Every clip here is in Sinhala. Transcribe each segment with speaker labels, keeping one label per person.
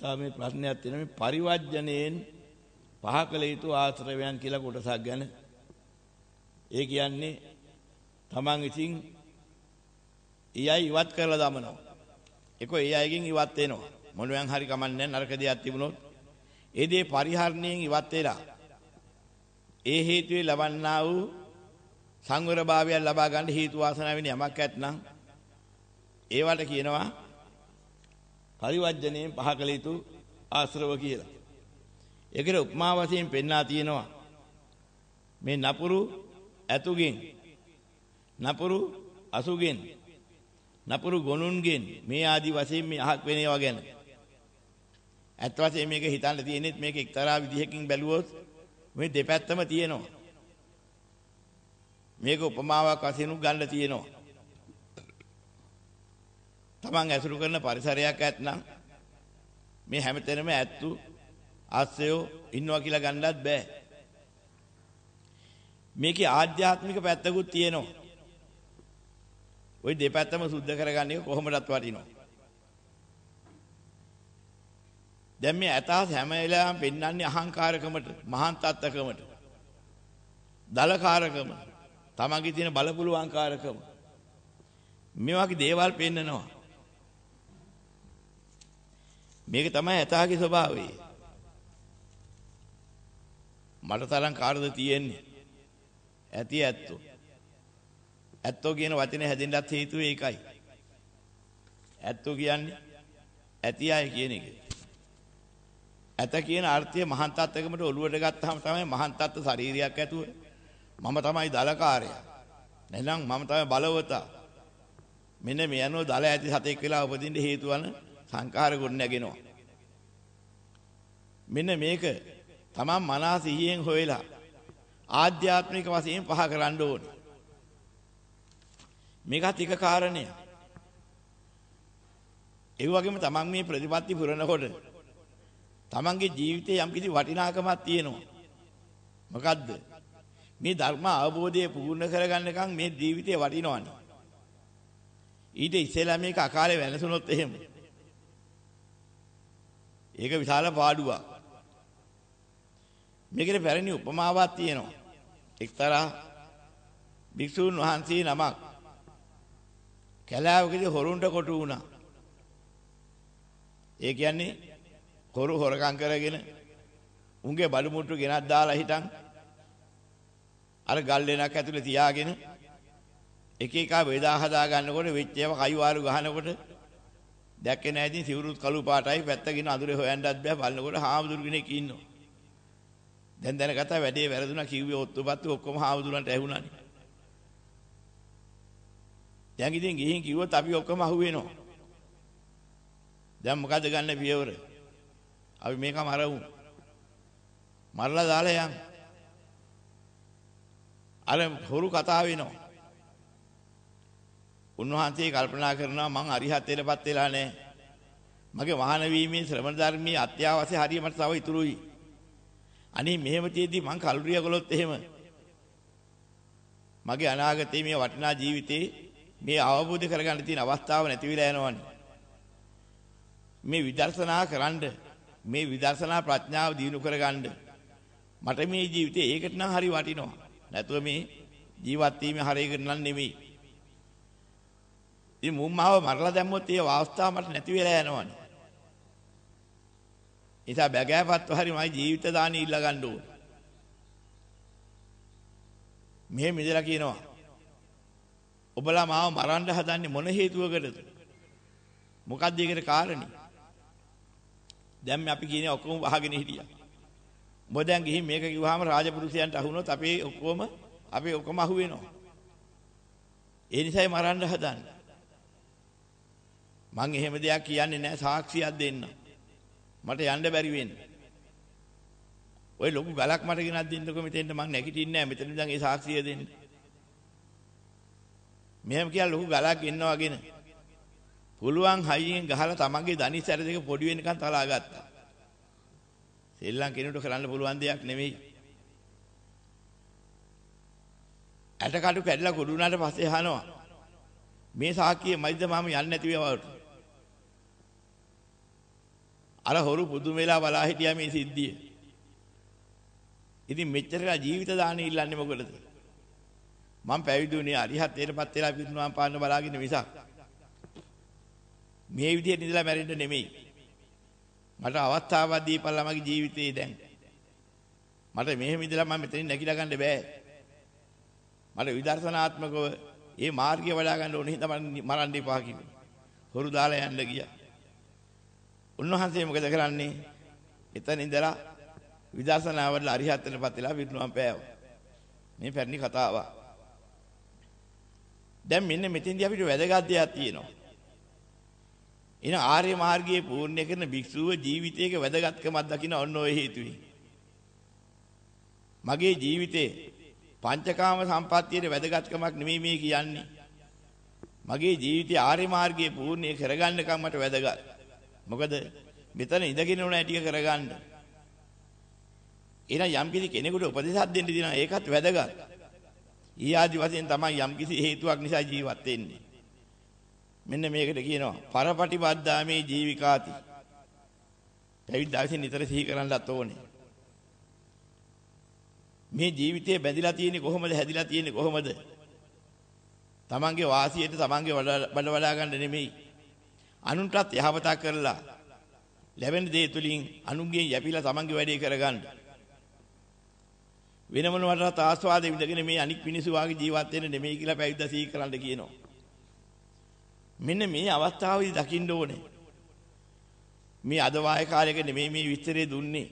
Speaker 1: තව මේ ප්‍රශ්නයක් තියෙනවා මේ පරිවර්ජණයෙන් පහ කළ යුතු ආශ්‍රවයන් කියලා කොටසක් ගැන. ඒ කියන්නේ Taman විසින් ඊයයි ඉවත් කරලා දමනවා. ඒක ඒ අයගෙන් ඉවත් වෙනවා. මොනුවෙන් හරි කමන්නේ නරක දෙයක් තිබුණොත් ඒ දේ පරිහරණයෙන් ඉවත් වෙලා ඒ හේතුවේ ලබන්නා වූ සංවරභාවය ලබා ගන්න හේතු වාසනා වෙන යමක් ඇත්නම් ඒවට කියනවා පරිවර්ජණයෙන් පහ කළ යුතු ආශ්‍රව කියලා. ඒකට උපමා වශයෙන් පෙන්වා තියෙනවා. මේ නපුරු ඇතුගෙන් නපුරු අසුගෙන් නපුරු ගොනුන්ගෙන් මේ ආදි වශයෙන් මේ අහක් වෙන ඒවා ගැන. ඇත්ත වශයෙන් මේක හිතන්න තියෙනෙත් මේක එක්තරා විදිහකින් බැලුවොත් මේ දෙපැත්තම තියෙනවා. මේක උපමාවක් වශයෙන් ගන්න තියෙනවා. Taman ඇසුරු කරන පරිසරයක් ඇත්නම් මේ හැමතැනම ඇත්තු ආශ්‍රයෝ ඉන්නවා කියලා ගන්නවත් බෑ. මේකේ ආධ්‍යාත්මික පැත්තකුත් තියෙනවා. ওই දෙපැත්තම සුද්ධ කරගන්න එක කොහොමදත් වටිනවා. දැන් මේ ඇතහස් හැම වෙලාවෙම පෙන්වන්නේ අහංකාරකමට, මහාන් තත්ත්වකමට. දලකාරකම, තමන්ගේ තියෙන බලපුලුවන්කාරකම. මේ වගේ දේවල් පෙන්නනවා. මේක තමයි ඇතාගේ ස්වභාවය. මට තරම් කාටද තියෙන්නේ? ඇති ඇත්තෝ. ඇත්තෝ කියන වචනේ හැදෙන්නත් හේතුව ඒකයි. ඇත්තෝ කියන්නේ ඇති අය කියන එක. ඇත කියන අර්ථය මහාන් තත්ත්වයකට ඔලුවට ගත්තාම තමයි මහාන් තත්ත්ව ශරීරයක් ඇතුව මම තමයි දලකාරයා. නැත්නම් මම තමයි බලවතා. මෙන්න මේ අනුව දල ඇති සතෙක් වෙලා උපදින්න හේතු වන සංඛාර ගොඩ නැගෙනවා. මෙන්න මේක තමන් මනස සිහියෙන් හොයලා ආධ්‍යාත්මික වශයෙන් පහ කරන්න ඕනේ. මේකත් එක කාරණයක්. ඒ වගේම තමන් මේ ප්‍රතිපත්ති පුරනකොට තමන්ගේ ජීවිතේ යම්කිසි වටිනාකමක් තියෙනවා. මොකද්ද? මේ ධර්ම අවබෝධය පූර්ණ කරගන්නකම් මේ ජීවිතේ වටිනවනේ. ඊට ඉස්සෙල්ලා මේක අකාලේ වෙනසුනොත් එහෙම. ඒක විශාල පාඩුවක්. මේකේ පැරණි උපමාවක් තියෙනවා. එක්තරා භික්ෂුන් වහන්සේ නමක් කැලෑවකදී හොරුන්ට කොටු වුණා. ඒ කියන්නේ හොරු හොරකම් කරගෙන උන්ගේ බඩු මුට්ටු ගෙනත් දාලා හිටන් අර ගල් දෙනක් ඇතුලේ තියාගෙන එක එක වේදා හදා ගන්නකොට වෙච්ච ඒවා කයිවාරු ගහනකොට දැක්කේ නැහැ ඉතින් සිවුරුත් කළු පාටයි පැත්තකින් අඳුරේ හොයන්නත් බෑ බලනකොට හාමුදුරු කෙනෙක් ඉන්නවා. දැන් දැනගත්තා වැඩේ වැරදුනා කිව්වේ ඔත්තුපත්තු ඔක්කොම හාමුදුරන්ට ඇහුණානේ. දැන් ඉතින් ගිහින් කිව්වොත් අපි ඔක්කොම අහුවෙනවා. දැන් මොකද ගන්න පියවර? අපි මේක මරමු. මරලා දාලා යන්. අර හොරු කතා වෙනවා. උන්වහන්සේ කල්පනා කරනවා මං අරිහත්ත්වයටපත් වෙලා නැහැ. මගේ වහන වීමේ ශ්‍රමණ ධර්මයේ අත්‍යවශ්‍ය හරිය මට තව ඉතුරුයි. අනේ මෙහෙම තියදී මං කල්රිය කළොත් එහෙම මගේ අනාගතයේ මේ වටිනා ජීවිතේ මේ අවබෝධ කරගන්න තියෙන අවස්ථාව නැති වෙලා යනවනේ. මේ විදර්ශනා කරන්න මේ විදර්ශනා ප්‍රඥාව දිනු කරගන්න මට මේ ජීවිතේ ඒකට නම් හරි වටිනවා. නැතුව මේ ජීවත් වීමේ හරියකට නම් නෙමෙයි. ඉතින් මුම්මාව මරලා දැම්මොත් ඒ අවස්ථාව මට නැති වෙලා යනවනේ. නිසා බැගෑපත්ව හරි මගේ ජීවිත දාන ඉල්ල ගන්න ඕන. මෙහෙම ඉඳලා කියනවා. ඔබලා මාව මරන්න හදන්නේ මොන හේතුවකටද? මොකක්ද ඒකට කාරණේ? දැන් අපි කියන්නේ ඔක්කොම වහගෙන හිටියා. ඔබ දැන් ගිහින් මේක කිව්වහම රාජපුරුෂයන්ට අහුනොත් අපේ ඔක්කොම අපේ ඔක්කොම අහු වෙනවා. ඒ නිසායි මරන්න හදන්නේ. මං එහෙම දෙයක් කියන්නේ නැහැ සාක්ෂියක් දෙන්න. මට යන්න බැරි වෙන්නේ. ওই ලොකු ගලක් මට ගෙනත් දෙන්නකො මෙතෙන්ට මං නැගිටින්නේ නැහැ. මෙතන ඉඳන් ඒ සාක්ෂිය දෙන්න. මෙහෙම කියලා ලොකු ගලක් ගෙන්නවාගෙන පුළුවන් හයියෙන් ගහලා තමන්ගේ දණිස් ඇර දෙක පොඩි වෙනකන් තලා ගත්තා. සෙල්ලම් කෙනෙකුට කරන්න පුළුවන් දෙයක් නෙමෙයි. ඇට කටු කැඩලා කුඩු වුණාට පස්සේ අහනවා. මේ සාක්කිය මයිද මම යන්නේ නැති වේවට. අර හොරු පුදුම වෙලා බලා හිටියා මේ සිද්ධිය. ඉතින් මෙච්චරලා ජීවිත දාන ඉල්ලන්නේ මොකටද? මම පැවිදුනේ අරිහත්ත්වයටපත් වෙලා පිරුණාම් පාන්න බලාගෙන මිසක් මේ විදිහට ඉඳලා මැරෙන්න නෙමෙයි. මට අවස්ථාවක් දීපල්ලා මගේ ජීවිතේ දැන්. මට මෙහෙම ඉඳලා මම මෙතනින් නැගිලා ගන්න බෑ. මට විදර්ශනාත්මකව මේ මාර්ගය වඩා ගන්න ඕනේ හින්දා මරන්න එපා කිව්වා. හොරු දාලා යන්න ගියා. උන්වහන්සේ මොකද කරන්නේ? එතන ඉඳලා විදර්ශනා වල අරිහත්ත්වයටපත් වෙලා විරුණුවම් පෑවා. මේ පැරණි කතාවක්. දැන් මෙන්න මෙතෙන්දී අපිට වැදගත් දෙයක් තියෙනවා. එන ආර්ය මාර්ගයේ පූර්ණ්‍ය කරන භික්ෂුව ජීවිතයක වැදගත්කමක් දකින්න ඔන්න ඔය හේතුවෙන්. මගේ ජීවිතේ පංචකාම සම්පත්තියේ වැදගත්කමක් නෙමෙයි මේ කියන්නේ. මගේ ජීවිතයේ ආර්ය මාර්ගයේ පූර්ණ්‍ය කරගන්නකම් මට වැදගත්. මොකද මෙතන ඉඳගෙන උනා ටික කරගන්න. එහෙනම් යම් කිසි කෙනෙකුට උපදේශයක් දෙන්න දිනවා ඒකත් වැදගත්. ඊ ආදි වශයෙන් තමයි යම් කිසි හේතුවක් නිසා ජීවත් වෙන්නේ. මෙන්න මේකට කියනවා පරපටිපද්දාමේ ජීවිකාති. පැවිද්දා විසින් නිතර සිහි කරන්නත් ඕනේ. මේ ජීවිතේ බැඳිලා තියෙන්නේ කොහොමද හැදිලා තියෙන්නේ කොහොමද? තමන්ගේ වාසියට තමන්ගේ බඩ වඩා ගන්න නෙමෙයි. අනුන්ටත් යහපතක් කරලා ලැබෙන දේ තුලින් අනුන්ගෙන් යැපිලා තමන්ගේ වැඩේ කරගන්න. වෙන මොනවටත් ආස්වාද විඳගෙන මේ අනික් මිනිස්සු වාගේ ජීවත් වෙන්න නෙමෙයි කියලා පැවිද්ද සී කරන්න කියනවා. මෙන්න මේ අවස්ථාවේදී දකින්න ඕනේ. මේ අද වාය කාලයක නෙමෙයි මේ විස්තරේ දුන්නේ.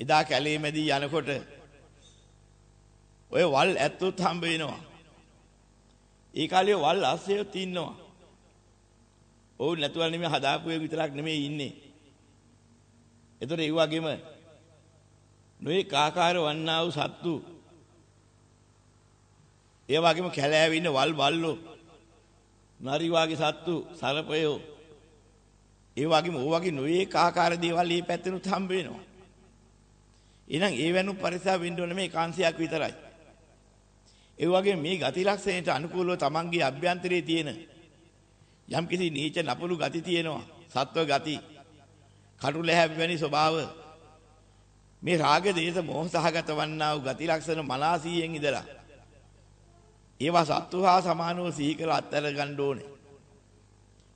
Speaker 1: එදා කැලේ මැදි යනකොට ඔය වල් ඇත්තොත් හම්බ වෙනවා. ඒ කාලේ වල් අස්සයොත් ඉන්නවා. ඔව් නැතුවල් නෙමෙයි හදාපු එක විතරක් නෙමෙයි ඉන්නේ. ඒතර ඒ වගේම නොයේ කාකාර වන්නා වූ සත්තු ඒ වගේම කැලෑවේ ඉන්න වල් බල්ලෝ නරි වාගේ සත්තු සරපයෝ ඒ වගේම ඕ වගේ නොයේ කාකාර දේවල් මේ පැත්තෙනුත් හම්බ වෙනවා. එහෙනම් ඒ වෙනු පරිසර වෙන්න ඕනේ මේ කාංශයක් විතරයි. ඒ වගේ මේ ගති ලක්ෂණයට අනුකූලව තමන්ගේ අභ්‍යන්තරයේ තියෙන යම් කිසි නීච නපුරු ගති තියෙනවා. සත්ව ගති. කටුලැහැ වැනි ස්වභාව. මේ රාග දේශ මොහ සහගත වන්නා වූ ගති ලක්ෂණ මනසීයෙන් ඉඳලා ඒවා සත්තු හා සමානව සිහි කර අත්හැර ගන්න ඕනේ.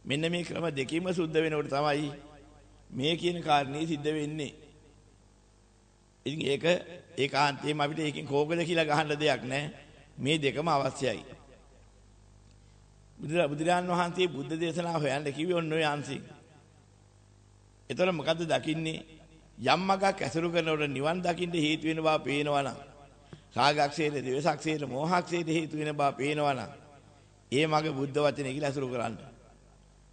Speaker 1: මෙන්න මේ ක්‍රම දෙකීම සුද්ධ වෙනකොට තමයි මේ කියන කාරණේ සිද්ධ වෙන්නේ. ඉතින් ඒක ඒකාන්තයෙන්ම අපිට ඒකෙන් කෝකද කියලා ගහන්න දෙයක් නැහැ මේ දෙකම අවශ්‍යයි. බුදුරජාන් වහන්සේ බුද්ධ දේශනාව හොයන්න කිව්වේ ඔන්න ඔය අංශයෙන්. ඒතර මොකද්ද දකින්නේ? යම් මගක් ඇසුරු කරනකොට නිවන් දකින්න හේතු වෙන බව පේනවනම් රාගක්ෂේද, ද්වේෂක්ෂේද, මෝහක්ෂේද හේතු වෙන බව පේනවනම් ඒ මග බුද්ධ වචනේ කියලා ඇසුරු කරන්න.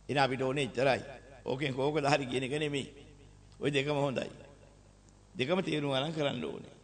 Speaker 1: එන අපිට ඕනේ ඉතරයි. ඕකෙන් කෝකද හරි කියන එක නෙමෙයි. ওই දෙකම හොඳයි. දෙකම තේරුම් ගන්න කරන්න ඕනේ.